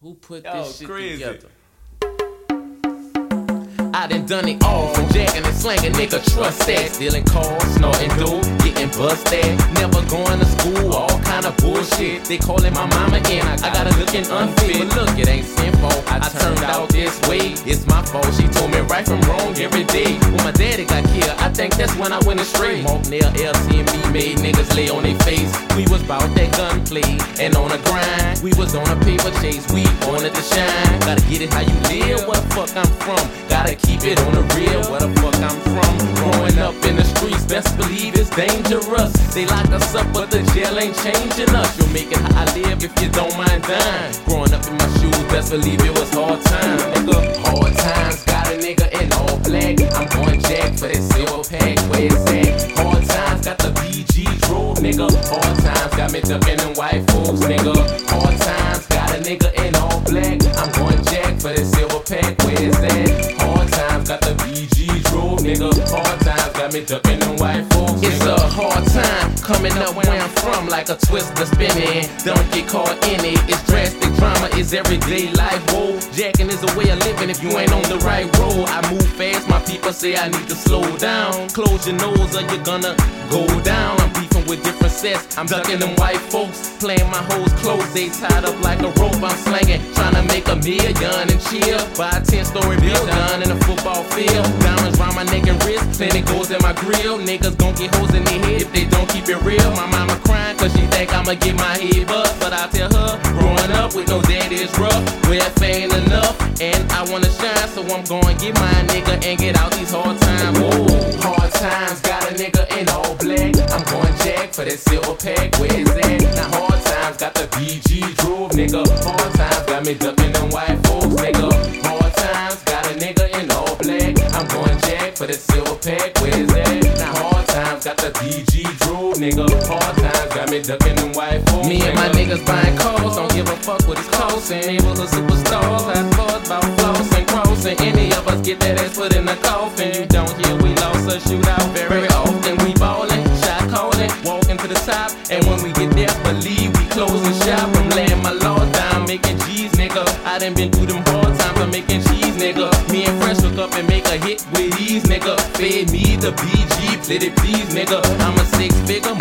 Who put Yo, this shit crazy. together? I done done it all from jacking and slanging, nigga, trust that. Stealing cars, snorting dope, getting busted. Never going to school, all kind of bullshit. They calling my mama in, I, I got her looking unfit. But look, it ain't simple. I, I turned out this way. It's my fault. She told me right from wrong every that's when I went astray. Mark Nail, LC, and me made niggas lay on their face. We was bout that gunplay and on a grind. We was on a paper chase. We wanted to shine. Gotta get it how you live. Where the fuck I'm from? Gotta keep it on the real. Where the fuck I'm from? Growing up in the streets, best believe it's dangerous. They lock us up, but the jail ain't changing us. You'll make it how I live if you don't mind dying. Growing up in my shoes, best believe it was hard time, nigga. Nigga. Hard times, got me them white folks, nigga. Hard times, got a nigga in all black. I'm going jack for that silver pack. Where it's at? Hard times, got the BG drove, nigga. Hard times, got me them white folks. It's a hard time coming up where I'm from, like a twister spinning. Don't get caught in it. It's drastic drama, it's everyday life. Whoa, jacking is a way of living if you ain't on the right road. I move fast, my people say I need to slow down. Close your nose or you're gonna go down. I'm sets. I'm ducking them white folks, playing my hoes close. They tied up like a rope. I'm slanging, trying to make a million and chill. Buy a 10 story building in a football field. Diamonds round my neck and wrist, plenty goes in my grill. Niggas gon' get hoes in their head if they don't keep it real. My mama crying cause she think I'ma get my head bust. But I tell her, growing up with no daddy is rough. Welfare ain't enough, and I wanna shine, so I'm gon' get my nigga and get out these hard times. Whoa, hard times, got a nigga in all black. I'm going jack for that silver pack. Where is that? Now hard times, got the BG drove, nigga. Hard times, got me ducking them white folks, nigga. Hard times, got a nigga in all black. I'm going jack for that silver pack. Where is that? Now hard times, got the BG drove, nigga. Hard times, got me ducking them white folks. Me and my niggas buying cars, don't give a fuck what it's costing. Superstars, have thoughts about floss and. Any of us get that ass put in the coffin. You don't hear we lost a shootout very often. We ballin', shot calling, walking to the top. And when we get there, believe we closing shop. I'm laying my law down, making G's, nigga. I done been through them hard times, I'm making cheese, nigga. Me and Fresh hook up and make a hit with these, nigga. Fed me the BG, play it please, nigga. I'm a six figure,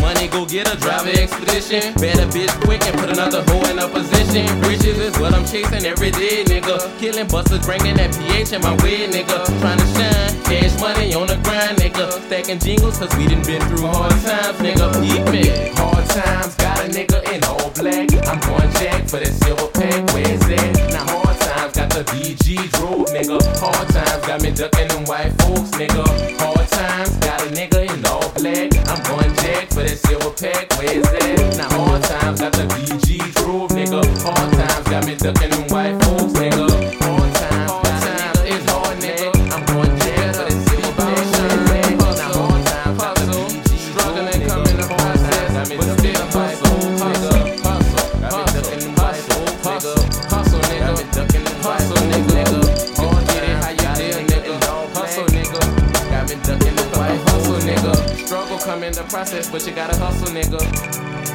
get a driver expedition. Better bitch quick and put another hoe in a position. Riches is what I'm chasing every day, nigga. Killing busters, bringing that PH in my way, nigga. Trying to shine, cash money on the grind, nigga. Stacking jingles, cause we done been through hard times, nigga. Me. Hard times, got a nigga in all black. I'm going jack for that silver pack, where's that? Now hard times, got the BG drove, nigga. Hard times, got me ducking them white folks, nigga. Hard times, got a nigga in all black. Going jack for that silver pack, where's that? Now hard times, got the BG come in the process, but you gotta hustle, nigga.